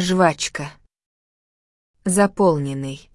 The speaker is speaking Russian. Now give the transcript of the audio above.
Жвачка. Заполненный.